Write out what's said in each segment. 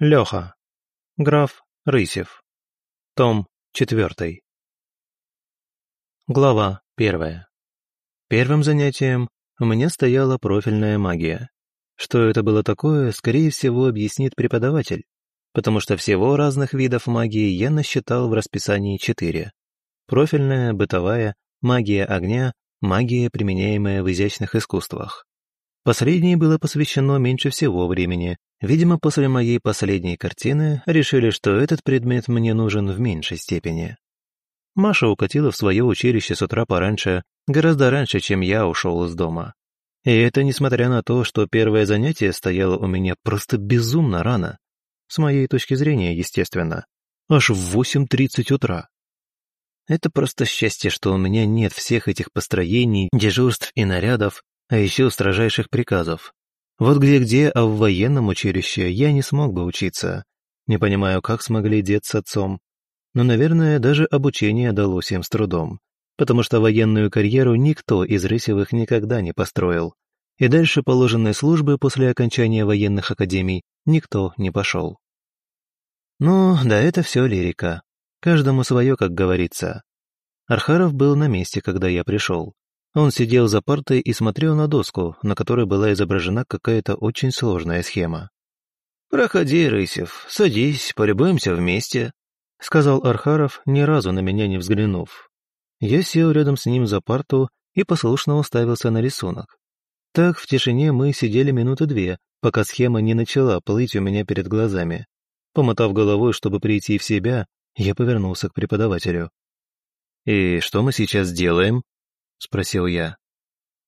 Леха. Граф Рысев. Том 4. Глава 1. Первым занятием меня стояла профильная магия. Что это было такое, скорее всего, объяснит преподаватель, потому что всего разных видов магии я насчитал в расписании четыре. Профильная, бытовая, магия огня, магия, применяемая в изящных искусствах. Последней было посвящено меньше всего времени. Видимо, после моей последней картины решили, что этот предмет мне нужен в меньшей степени. Маша укатила в свое училище с утра пораньше, гораздо раньше, чем я ушел из дома. И это несмотря на то, что первое занятие стояло у меня просто безумно рано. С моей точки зрения, естественно. Аж в 8.30 утра. Это просто счастье, что у меня нет всех этих построений, дежурств и нарядов, а еще строжайших приказов. Вот где-где, а в военном училище я не смог бы учиться. Не понимаю, как смогли дед с отцом. Но, наверное, даже обучение далось им с трудом, потому что военную карьеру никто из Рысевых никогда не построил. И дальше положенной службы после окончания военных академий никто не пошел. Ну, да это все лирика. Каждому свое, как говорится. Архаров был на месте, когда я пришел. Он сидел за партой и смотрел на доску, на которой была изображена какая-то очень сложная схема. «Проходи, Рысев, садись, полюбуемся вместе», — сказал Архаров, ни разу на меня не взглянув. Я сел рядом с ним за парту и послушно уставился на рисунок. Так в тишине мы сидели минуты две, пока схема не начала плыть у меня перед глазами. Помотав головой, чтобы прийти в себя, я повернулся к преподавателю. «И что мы сейчас делаем?» — спросил я.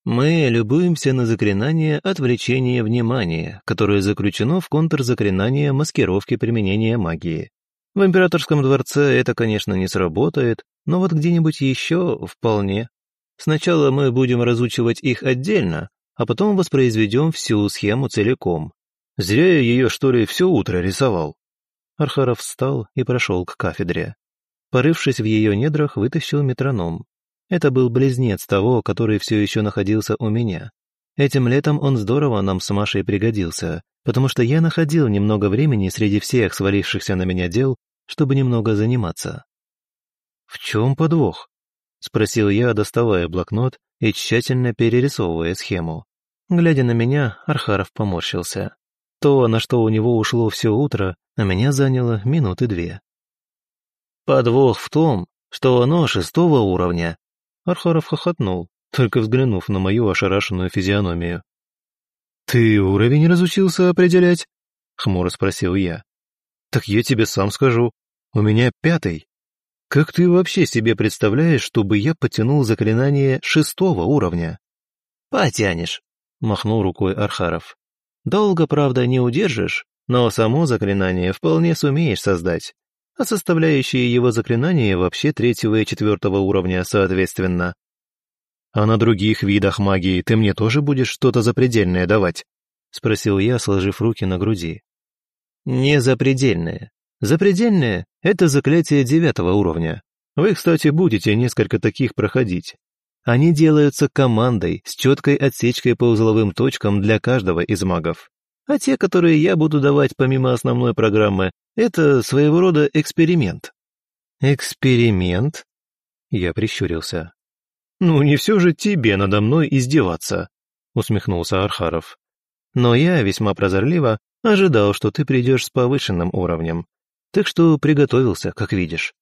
«Мы любуемся на заклинание отвлечения внимания, которое заключено в контрзаклинание маскировки применения магии. В императорском дворце это, конечно, не сработает, но вот где-нибудь еще вполне. Сначала мы будем разучивать их отдельно, а потом воспроизведем всю схему целиком. Зря я ее, что ли, все утро рисовал». Архаров встал и прошел к кафедре. Порывшись в ее недрах, вытащил метроном, это был близнец того, который все еще находился у меня. Этим летом он здорово нам с Машей пригодился, потому что я находил немного времени среди всех свалившихся на меня дел, чтобы немного заниматься. «В чем подвох?» — спросил я, доставая блокнот и тщательно перерисовывая схему. Глядя на меня, Архаров поморщился. То, на что у него ушло все утро, а меня заняло минуты две. «Подвох в том, что оно шестого уровня, Архаров хохотнул, только взглянув на мою ошарашенную физиономию. «Ты уровень разучился определять?» — хмуро спросил я. «Так я тебе сам скажу. У меня пятый. Как ты вообще себе представляешь, чтобы я потянул заклинание шестого уровня?» «Потянешь», — махнул рукой Архаров. «Долго, правда, не удержишь, но само заклинание вполне сумеешь создать а составляющие его заклинания вообще третьего и четвертого уровня соответственно. «А на других видах магии ты мне тоже будешь что-то запредельное давать?» — спросил я, сложив руки на груди. «Не запредельное. Запредельное — это заклятие девятого уровня. Вы, кстати, будете несколько таких проходить. Они делаются командой с четкой отсечкой по узловым точкам для каждого из магов. А те, которые я буду давать помимо основной программы, это своего рода эксперимент». «Эксперимент?» Я прищурился. «Ну, не все же тебе надо мной издеваться», — усмехнулся Архаров. «Но я весьма прозорливо ожидал, что ты придешь с повышенным уровнем. Так что приготовился, как видишь».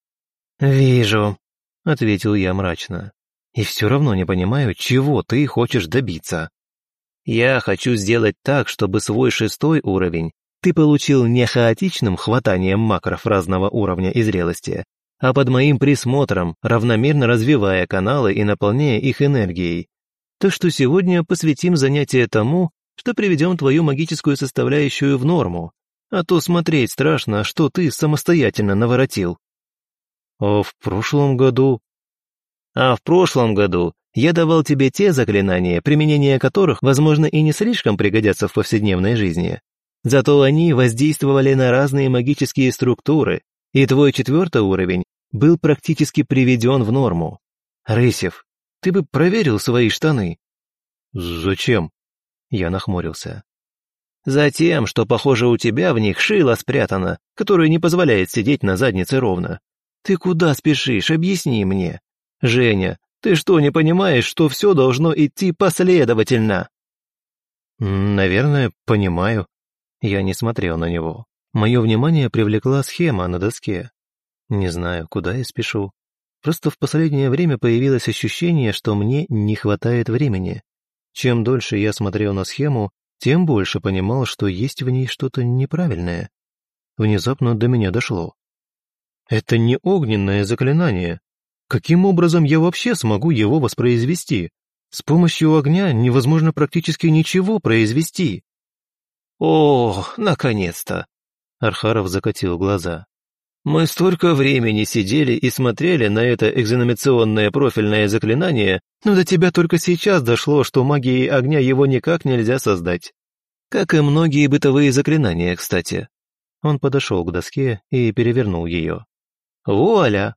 «Вижу», — ответил я мрачно. «И все равно не понимаю, чего ты хочешь добиться». «Я хочу сделать так, чтобы свой шестой уровень ты получил не хаотичным хватанием макров разного уровня и зрелости, а под моим присмотром, равномерно развивая каналы и наполняя их энергией. Так что сегодня посвятим занятие тому, что приведем твою магическую составляющую в норму, а то смотреть страшно, что ты самостоятельно наворотил. А в прошлом году... А в прошлом году я давал тебе те заклинания, применение которых, возможно, и не слишком пригодятся в повседневной жизни, Зато они воздействовали на разные магические структуры, и твой четвертый уровень был практически приведен в норму. Рысев, ты бы проверил свои штаны. Зачем? Я нахмурился. Затем, что, похоже, у тебя в них шило спрятано, которое не позволяет сидеть на заднице ровно. Ты куда спешишь, объясни мне. Женя, ты что, не понимаешь, что все должно идти последовательно?» «Наверное, понимаю». Я не смотрел на него. Мое внимание привлекла схема на доске. Не знаю, куда я спешу. Просто в последнее время появилось ощущение, что мне не хватает времени. Чем дольше я смотрел на схему, тем больше понимал, что есть в ней что-то неправильное. Внезапно до меня дошло. Это не огненное заклинание. Каким образом я вообще смогу его воспроизвести? С помощью огня невозможно практически ничего произвести. О, наконец-то! Архаров закатил глаза. Мы столько времени сидели и смотрели на это экзаменационное профильное заклинание, но до тебя только сейчас дошло, что магией огня его никак нельзя создать. Как и многие бытовые заклинания, кстати. Он подошел к доске и перевернул ее. Вуаля!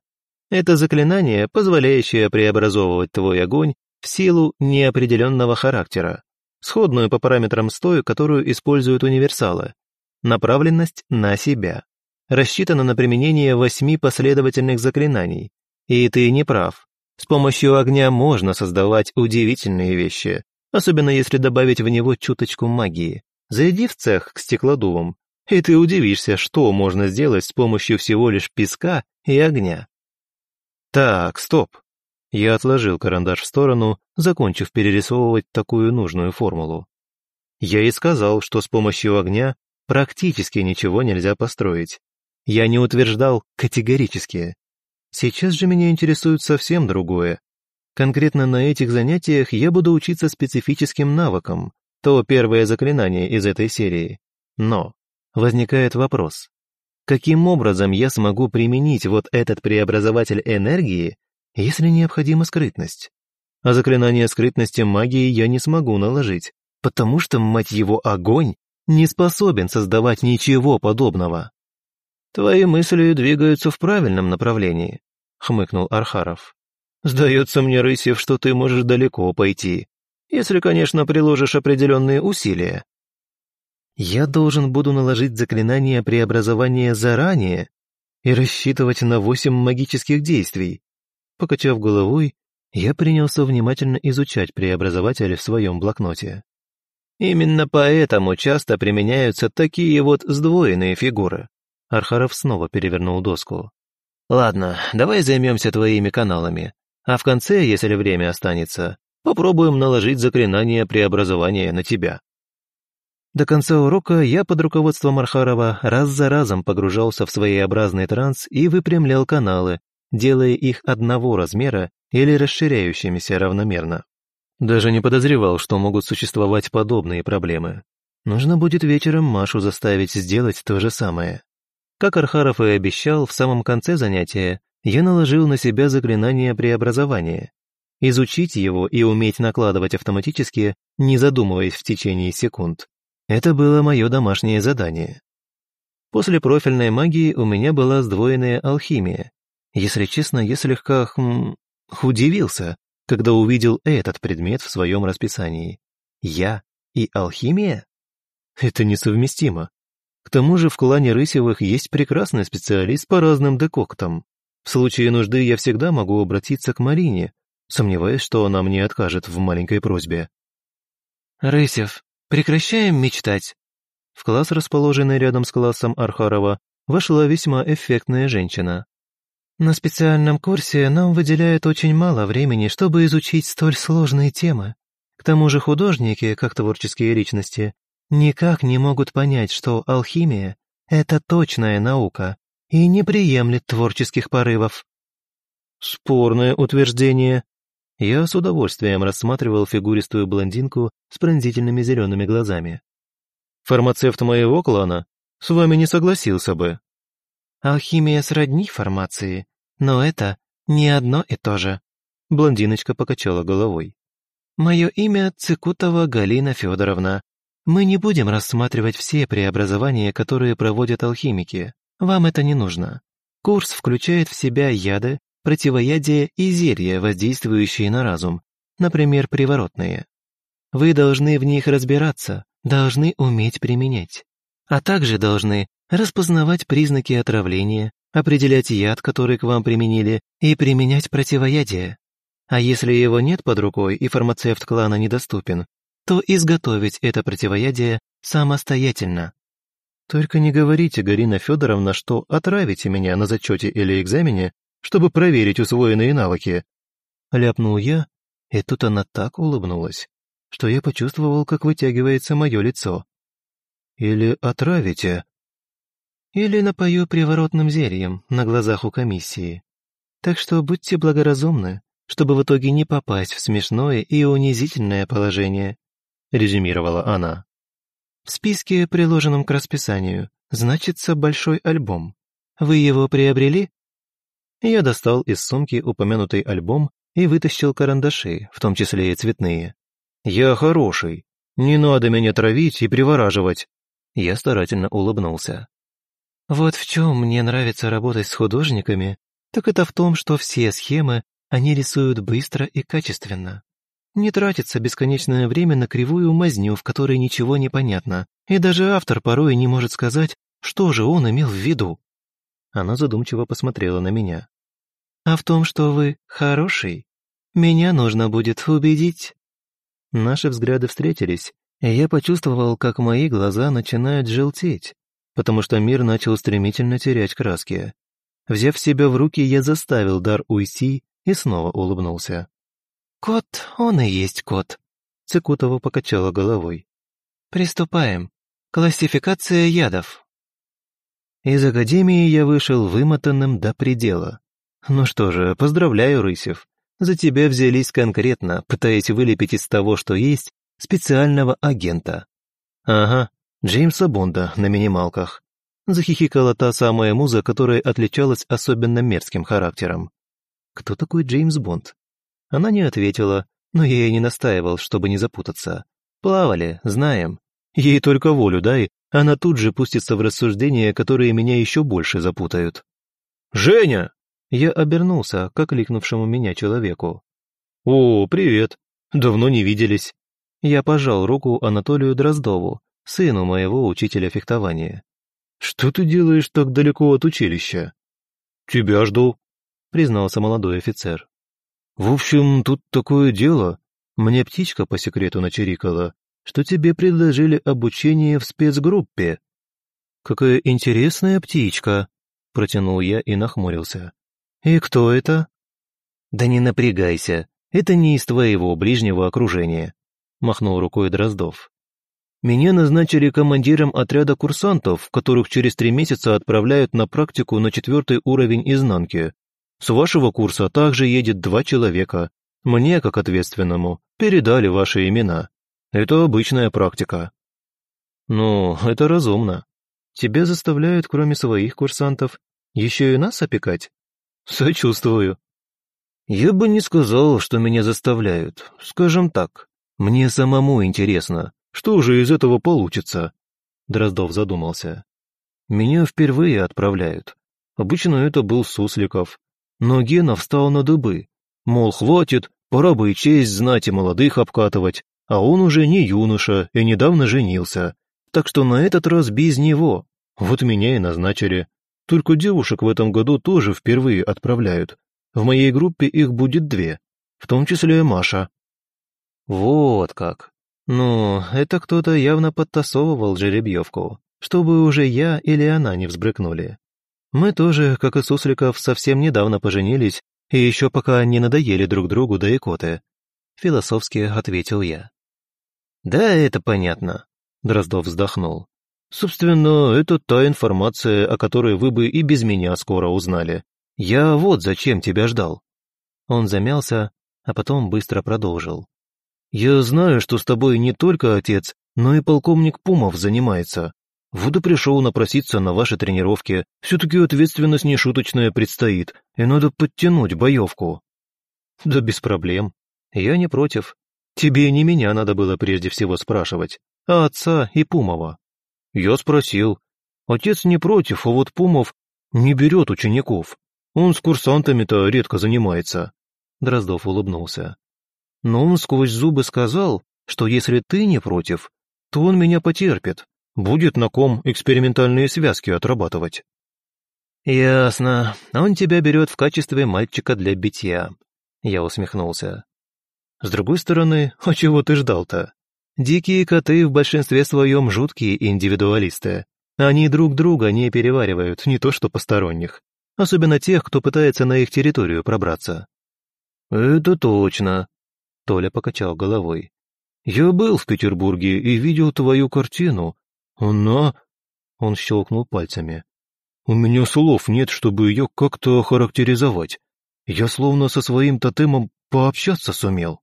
Это заклинание, позволяющее преобразовывать твой огонь в силу неопределенного характера, сходную по параметрам с той, которую используют универсалы. Направленность на себя. Рассчитана на применение восьми последовательных заклинаний. И ты не прав. С помощью огня можно создавать удивительные вещи, особенно если добавить в него чуточку магии. Зайди в цех к стеклодувам, и ты удивишься, что можно сделать с помощью всего лишь песка и огня. Так, стоп. Я отложил карандаш в сторону, закончив перерисовывать такую нужную формулу. Я и сказал, что с помощью огня практически ничего нельзя построить. Я не утверждал категорически. Сейчас же меня интересует совсем другое. Конкретно на этих занятиях я буду учиться специфическим навыкам, то первое заклинание из этой серии. Но возникает вопрос. Каким образом я смогу применить вот этот преобразователь энергии, если необходима скрытность? А заклинание скрытности магии я не смогу наложить, потому что, мать его, огонь не способен создавать ничего подобного. «Твои мысли двигаются в правильном направлении», — хмыкнул Архаров. «Сдается мне, Рысев, что ты можешь далеко пойти, если, конечно, приложишь определенные усилия. Я должен буду наложить заклинание преобразования заранее и рассчитывать на восемь магических действий. Покачав головой, я принялся внимательно изучать преобразователь в своем блокноте. Именно поэтому часто применяются такие вот сдвоенные фигуры. Архаров снова перевернул доску. Ладно, давай займемся твоими каналами, а в конце, если время останется, попробуем наложить заклинание преобразования на тебя. До конца урока я под руководством Архарова раз за разом погружался в своеобразный транс и выпрямлял каналы, делая их одного размера или расширяющимися равномерно. Даже не подозревал, что могут существовать подобные проблемы. Нужно будет вечером Машу заставить сделать то же самое. Как Архаров и обещал, в самом конце занятия я наложил на себя заклинание преобразования. Изучить его и уметь накладывать автоматически, не задумываясь в течение секунд. Это было мое домашнее задание. После профильной магии у меня была сдвоенная алхимия. Если честно, я слегка хм, удивился, когда увидел этот предмет в своем расписании. Я и алхимия? Это несовместимо. К тому же в клане Рысевых есть прекрасный специалист по разным декоктам. В случае нужды я всегда могу обратиться к Марине, сомневаясь, что она мне откажет в маленькой просьбе. «Рысев, Прекращаем мечтать!» В класс, расположенный рядом с классом Архарова, вошла весьма эффектная женщина. «На специальном курсе нам выделяют очень мало времени, чтобы изучить столь сложные темы. К тому же художники, как творческие личности, никак не могут понять, что алхимия — это точная наука и не приемлет творческих порывов». «Спорное утверждение», я с удовольствием рассматривал фигуристую блондинку с пронзительными зелеными глазами. «Фармацевт моего клана с вами не согласился бы». «Алхимия сродни формации, но это не одно и то же», блондиночка покачала головой. «Мое имя Цикутова Галина Федоровна. Мы не будем рассматривать все преобразования, которые проводят алхимики. Вам это не нужно. Курс включает в себя яды, противоядия и зелья, воздействующие на разум, например, приворотные. Вы должны в них разбираться, должны уметь применять, а также должны распознавать признаки отравления, определять яд, который к вам применили, и применять противоядие. А если его нет под рукой и фармацевт клана недоступен, то изготовить это противоядие самостоятельно. Только не говорите, Гарина Федоровна, что отравите меня на зачете или экзамене, чтобы проверить усвоенные навыки. Ляпнул я, и тут она так улыбнулась, что я почувствовал, как вытягивается мое лицо. Или отравите. Или напою приворотным зельем на глазах у комиссии. Так что будьте благоразумны, чтобы в итоге не попасть в смешное и унизительное положение», — резюмировала она. «В списке, приложенном к расписанию, значится большой альбом. Вы его приобрели?» Я достал из сумки упомянутый альбом и вытащил карандаши, в том числе и цветные. «Я хороший. Не надо меня травить и привораживать». Я старательно улыбнулся. «Вот в чем мне нравится работать с художниками, так это в том, что все схемы они рисуют быстро и качественно. Не тратится бесконечное время на кривую мазню, в которой ничего не понятно, и даже автор порой не может сказать, что же он имел в виду. Она задумчиво посмотрела на меня. «А в том, что вы хороший, меня нужно будет убедить». Наши взгляды встретились, и я почувствовал, как мои глаза начинают желтеть, потому что мир начал стремительно терять краски. Взяв себя в руки, я заставил дар уйти и снова улыбнулся. «Кот, он и есть кот», — Цикутова покачала головой. «Приступаем. Классификация ядов». Из академии я вышел вымотанным до предела. Ну что же, поздравляю, Рысев. За тебя взялись конкретно, пытаясь вылепить из того, что есть, специального агента. Ага, Джеймса Бонда на минималках. Захихикала та самая муза, которая отличалась особенно мерзким характером. Кто такой Джеймс Бонд? Она не ответила, но я и не настаивал, чтобы не запутаться. Плавали, знаем. Ей только волю дай, она тут же пустится в рассуждения, которые меня еще больше запутают. «Женя!» Я обернулся к окликнувшему меня человеку. «О, привет! Давно не виделись!» Я пожал руку Анатолию Дроздову, сыну моего учителя фехтования. «Что ты делаешь так далеко от училища?» «Тебя жду», — признался молодой офицер. «В общем, тут такое дело. Мне птичка по секрету начерикала, что тебе предложили обучение в спецгруппе». «Какая интересная птичка», — протянул я и нахмурился. «И кто это?» «Да не напрягайся, это не из твоего ближнего окружения», — махнул рукой Дроздов. «Меня назначили командиром отряда курсантов, которых через три месяца отправляют на практику на четвертый уровень изнанки. С вашего курса также едет два человека. Мне, как ответственному, передали ваши имена. Это обычная практика». «Ну, это разумно. Тебя заставляют, кроме своих курсантов, еще и нас опекать?» Сочувствую. Я бы не сказал, что меня заставляют. Скажем так, мне самому интересно, что же из этого получится. Дроздов задумался. Меня впервые отправляют. Обычно это был Сусликов. Но Гена встал на дыбы. Мол, хватит, пора бы и честь знать и молодых обкатывать, а он уже не юноша и недавно женился. Так что на этот раз без него. Вот меня и назначили. Только девушек в этом году тоже впервые отправляют. В моей группе их будет две, в том числе Маша». «Вот как. Ну, это кто-то явно подтасовывал жеребьевку, чтобы уже я или она не взбрыкнули. Мы тоже, как и Сусликов, совсем недавно поженились и еще пока не надоели друг другу до икоты», — философски ответил я. «Да, это понятно», — Дроздов вздохнул. Собственно, это та информация, о которой вы бы и без меня скоро узнали. Я вот зачем тебя ждал». Он замялся, а потом быстро продолжил. «Я знаю, что с тобой не только отец, но и полковник Пумов занимается. И пришел напроситься на ваши тренировки. Все-таки ответственность нешуточная предстоит, и надо подтянуть боевку». «Да без проблем. Я не против. Тебе не меня надо было прежде всего спрашивать, а отца и Пумова». Я спросил. Отец не против, а вот Пумов не берет учеников. Он с курсантами-то редко занимается. Дроздов улыбнулся. Но он сквозь зубы сказал, что если ты не против, то он меня потерпит, будет на ком экспериментальные связки отрабатывать». «Ясно. Он тебя берет в качестве мальчика для битья», — я усмехнулся. «С другой стороны, а чего ты ждал-то? Дикие коты в большинстве своем жуткие индивидуалисты. Они друг друга не переваривают, не то что посторонних. Особенно тех, кто пытается на их территорию пробраться». «Это точно», — Толя покачал головой. «Я был в Петербурге и видел твою картину. Она...» Он щелкнул пальцами. У меня слов нет, чтобы ее как-то охарактеризовать. Я словно со своим тотемом пообщаться сумел.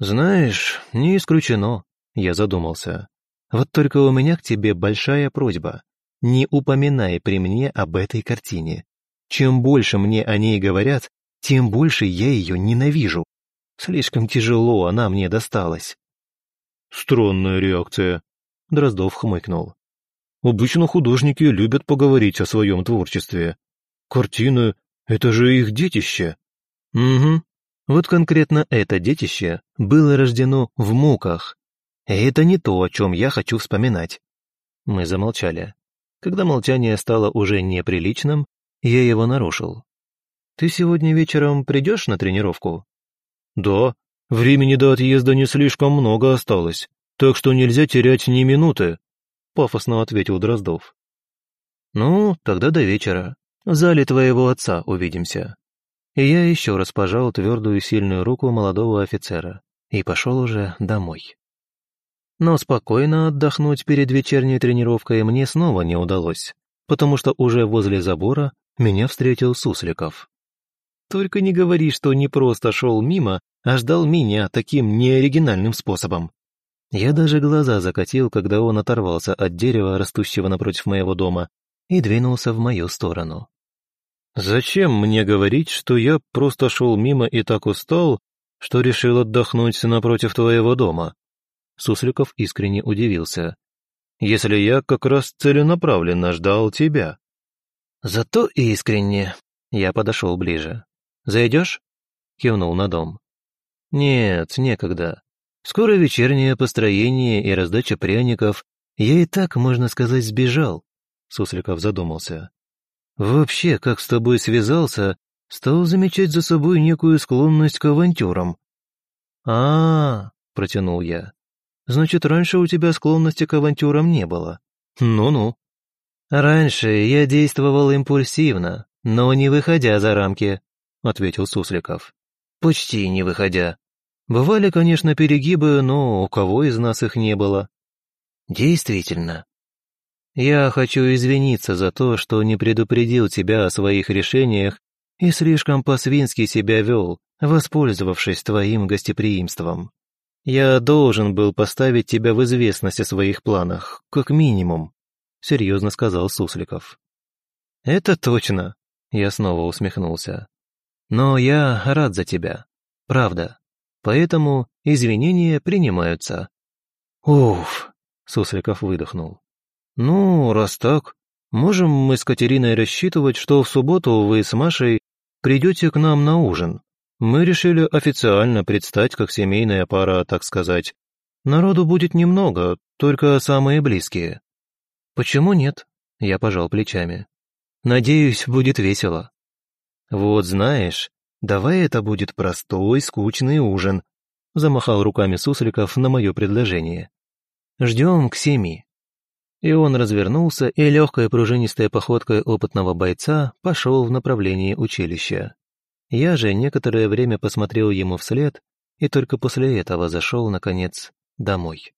Знаешь, не исключено, я задумался. Вот только у меня к тебе большая просьба. Не упоминай при мне об этой картине. Чем больше мне о ней говорят, тем больше я ее ненавижу. Слишком тяжело она мне досталась. Странная реакция, Дроздов хмыкнул. Обычно художники любят поговорить о своем творчестве. Картины — это же их детище. Угу. Вот конкретно это детище было рождено в муках. И это не то, о чем я хочу вспоминать. Мы замолчали. Когда молчание стало уже неприличным, я его нарушил. «Ты сегодня вечером придешь на тренировку?» «Да. Времени до отъезда не слишком много осталось, так что нельзя терять ни минуты», — пафосно ответил Дроздов. «Ну, тогда до вечера. В зале твоего отца увидимся». И я еще раз пожал твердую сильную руку молодого офицера и пошел уже домой. Но спокойно отдохнуть перед вечерней тренировкой мне снова не удалось, потому что уже возле забора меня встретил Сусликов. Только не говори, что не просто шел мимо, а ждал меня таким неоригинальным способом. Я даже глаза закатил, когда он оторвался от дерева, растущего напротив моего дома, и двинулся в мою сторону. «Зачем мне говорить, что я просто шел мимо и так устал, что решил отдохнуть напротив твоего дома?» Сусликов искренне удивился. «Если я как раз целенаправленно ждал тебя». «Зато искренне». Я подошел ближе. «Зайдешь?» Кивнул на дом. «Нет, некогда. Скоро вечернее построение и раздача пряников. Я и так, можно сказать, сбежал. Сусликов задумался. Вообще, как с тобой связался, стал замечать за собой некую склонность к авантюрам. А, -а, -а протянул я. Значит, раньше у тебя склонности к авантюрам не было. Ну-ну. Раньше я действовал импульсивно, но не выходя за рамки, ответил Сусликов. Почти не выходя. Бывали, конечно, перегибы, но у кого из нас их не было? Действительно. Я хочу извиниться за то, что не предупредил тебя о своих решениях и слишком по-свински себя вел, воспользовавшись твоим гостеприимством. Я должен был поставить тебя в известность о своих планах, как минимум, серьезно сказал Сусликов. Это точно, я снова усмехнулся. Но я рад за тебя, правда. Поэтому извинения принимаются». «Уф!» — Сусликов выдохнул. «Ну, раз так, можем мы с Катериной рассчитывать, что в субботу вы с Машей придете к нам на ужин. Мы решили официально предстать как семейная пара, так сказать. Народу будет немного, только самые близкие». «Почему нет?» — я пожал плечами. «Надеюсь, будет весело». «Вот знаешь, Давай это будет простой, скучный ужин», — замахал руками Сусликов на мое предложение. «Ждем к семи». И он развернулся и легкой пружинистой походкой опытного бойца пошел в направлении училища. Я же некоторое время посмотрел ему вслед и только после этого зашел, наконец, домой.